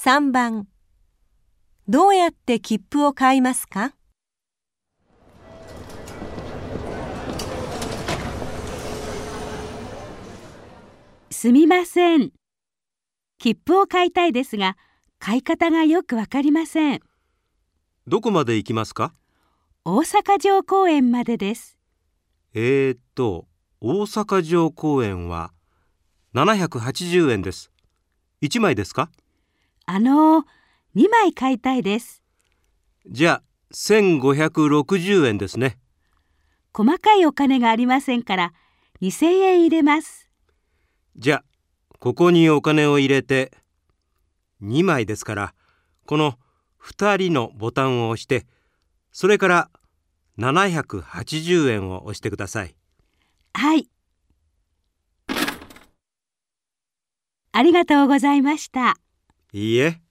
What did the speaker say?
3番どうやって切符を買いますか？すみません。切符を買いたいですが、買い方がよくわかりません。どこまで行きますか？大阪城公園までです。えー、っと、大阪城公園は780円です。1枚ですか？あのー、2枚買いたいです。じゃあ、1560円ですね。細かいお金がありませんから、2000円入れます。じゃあ、ここにお金を入れて、2枚ですから、この2人のボタンを押して、それから780円を押してください。はい。ありがとうございました。いいえ。